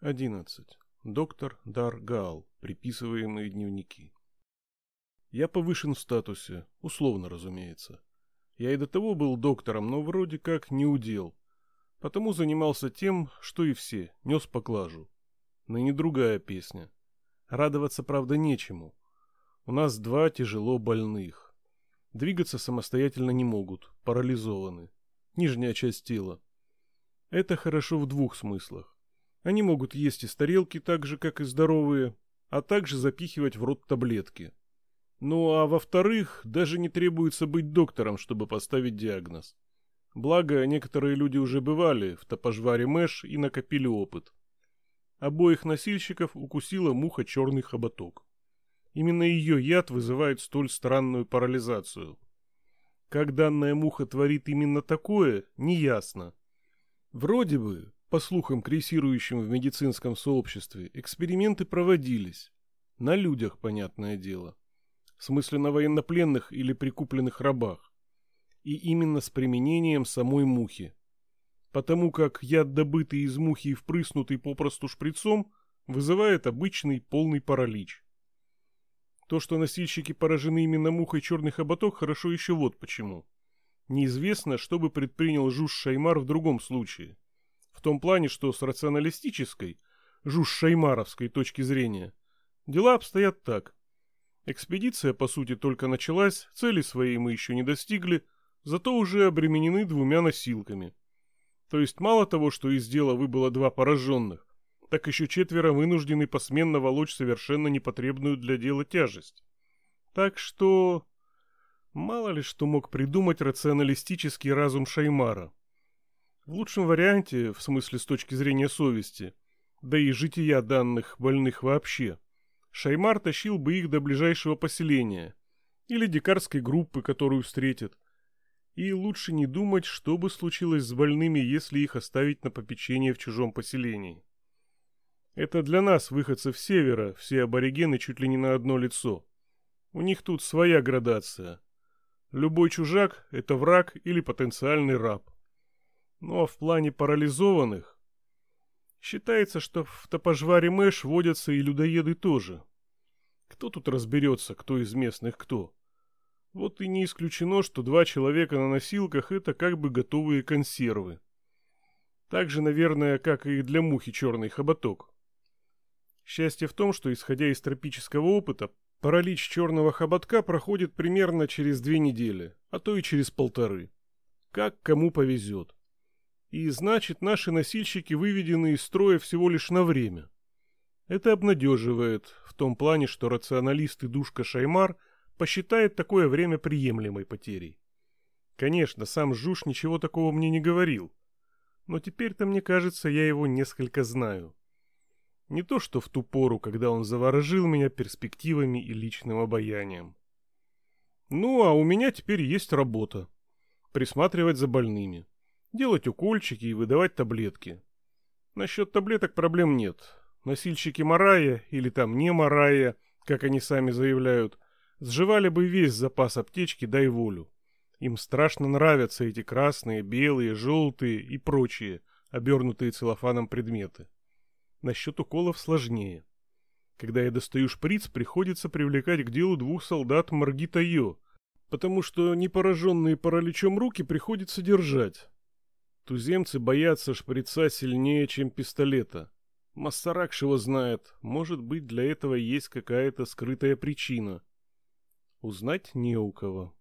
11. Доктор Дар Гаал. Приписываемые дневники. Я повышен в статусе, условно, разумеется. Я и до того был доктором, но вроде как не удел. Потому занимался тем, что и все, нес поклажу. Ныне другая песня. Радоваться, правда, нечему. У нас два тяжело больных. Двигаться самостоятельно не могут, парализованы. Нижняя часть тела. Это хорошо в двух смыслах. Они могут есть из тарелки так же, как и здоровые, а также запихивать в рот таблетки. Ну а во-вторых, даже не требуется быть доктором, чтобы поставить диагноз. Благо, некоторые люди уже бывали в топожваре Мэш и накопили опыт. Обоих носильщиков укусила муха черный хоботок. Именно ее яд вызывает столь странную парализацию. Как данная муха творит именно такое, неясно. Вроде бы, по слухам, крейсирующим в медицинском сообществе, эксперименты проводились. На людях, понятное дело. В смысле на военнопленных или прикупленных рабах. И именно с применением самой мухи. Потому как яд, добытый из мухи и впрыснутый попросту шприцом, вызывает обычный полный паралич. То, что носильщики поражены именно мухой черный хоботок, хорошо еще вот почему. Неизвестно, что бы предпринял Жуж Шаймар в другом случае – том плане, что с рационалистической, жуж-шаймаровской точки зрения, дела обстоят так. Экспедиция, по сути, только началась, цели своей мы еще не достигли, зато уже обременены двумя носилками. То есть мало того, что из дела выбыло два пораженных, так еще четверо вынуждены посменно волочь совершенно непотребную для дела тяжесть. Так что... Мало ли что мог придумать рационалистический разум Шаймара. В лучшем варианте, в смысле с точки зрения совести, да и жития данных больных вообще, Шаймар тащил бы их до ближайшего поселения или дикарской группы, которую встретит. И лучше не думать, что бы случилось с больными, если их оставить на попечение в чужом поселении. Это для нас, выходцев севера, все аборигены чуть ли не на одно лицо. У них тут своя градация. Любой чужак – это враг или потенциальный раб. Ну а в плане парализованных... Считается, что в топожваре Мэш водятся и людоеды тоже. Кто тут разберется, кто из местных кто? Вот и не исключено, что два человека на носилках — это как бы готовые консервы. Так же, наверное, как и для мухи черный хоботок. Счастье в том, что, исходя из тропического опыта, паралич черного хоботка проходит примерно через две недели, а то и через полторы. Как кому повезет. И значит, наши носильщики выведены из строя всего лишь на время. Это обнадеживает, в том плане, что рационалист и душка Шаймар посчитает такое время приемлемой потерей. Конечно, сам Жуш ничего такого мне не говорил. Но теперь-то, мне кажется, я его несколько знаю. Не то, что в ту пору, когда он заворожил меня перспективами и личным обаянием. Ну, а у меня теперь есть работа. Присматривать за больными делать укольчики и выдавать таблетки. Насчет таблеток проблем нет. Носильщики Марая, или там не Марая, как они сами заявляют, сживали бы весь запас аптечки, дай волю. Им страшно нравятся эти красные, белые, желтые и прочие, обернутые целлофаном предметы. Насчет уколов сложнее. Когда я достаю шприц, приходится привлекать к делу двух солдат Маргита Йо, потому что непораженные параличом руки приходится держать. Туземцы боятся шприца сильнее, чем пистолета. Массаракш его знает. Может быть, для этого есть какая-то скрытая причина. Узнать не у кого.